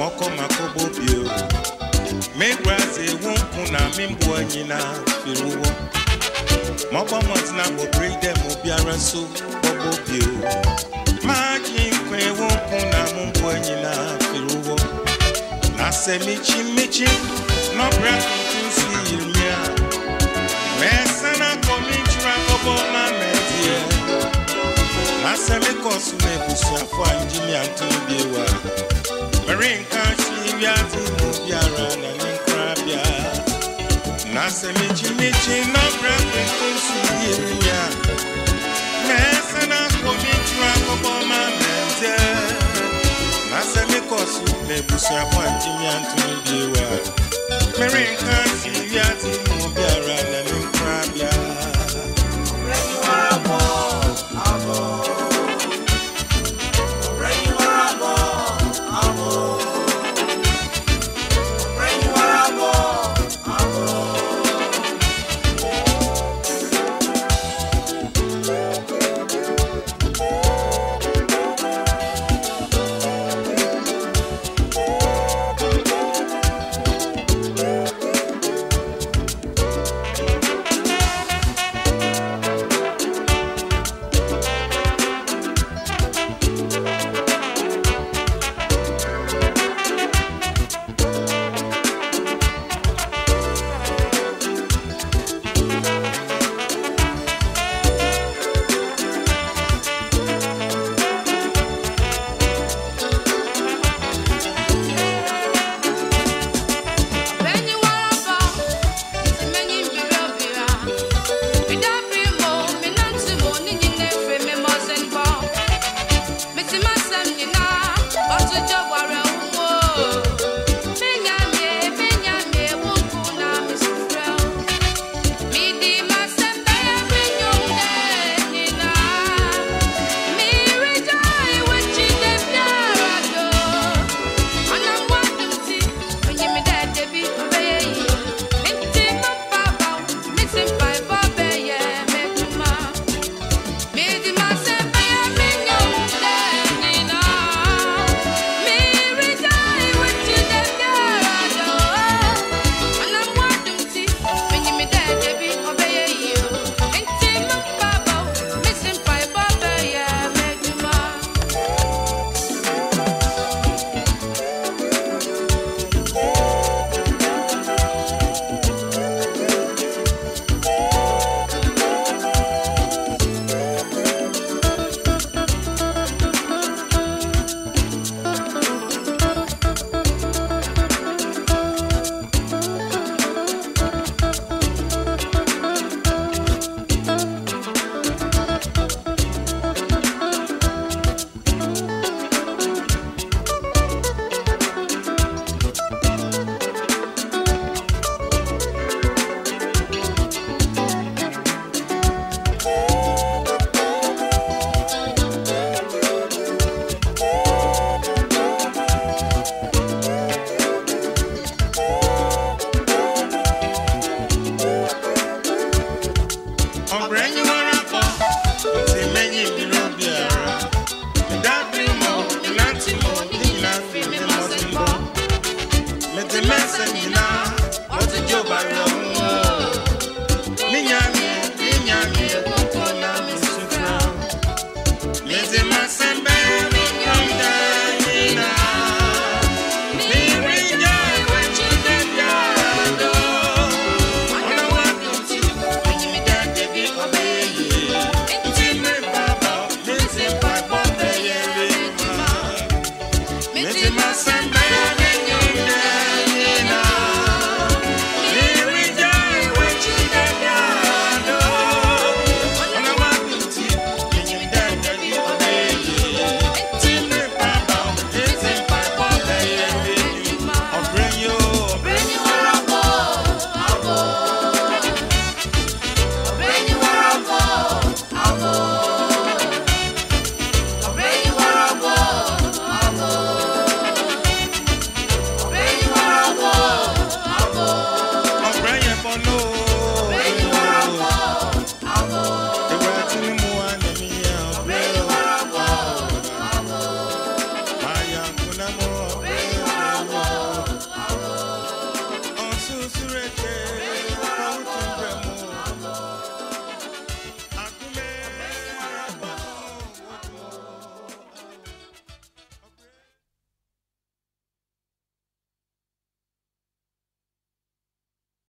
moko makobo bio megwaze ewu nkwụ na mimgbu anyị na firuwo mọgbamọt na kpobridem bịara so kpọgbo bio maji nkwa ewu nkwụ na mimgbu anyị na firuwo na semichi mmichi nọbra ntinsi yirimiya mesana kọmichira kọbọ ma medie na semikọsu na ebusi afọ injinia ntụ biewa meri nka si wiase mu biara na ne nkorabea na sɛ mi na brɛ mɛkɔ si yie bia na ɛsɛ na kɔ metwerɛ akɔbɔ ma mɛntɛ na sɛ mekɔ so na abusuafo antimi antome biewa meri nka si wiase mu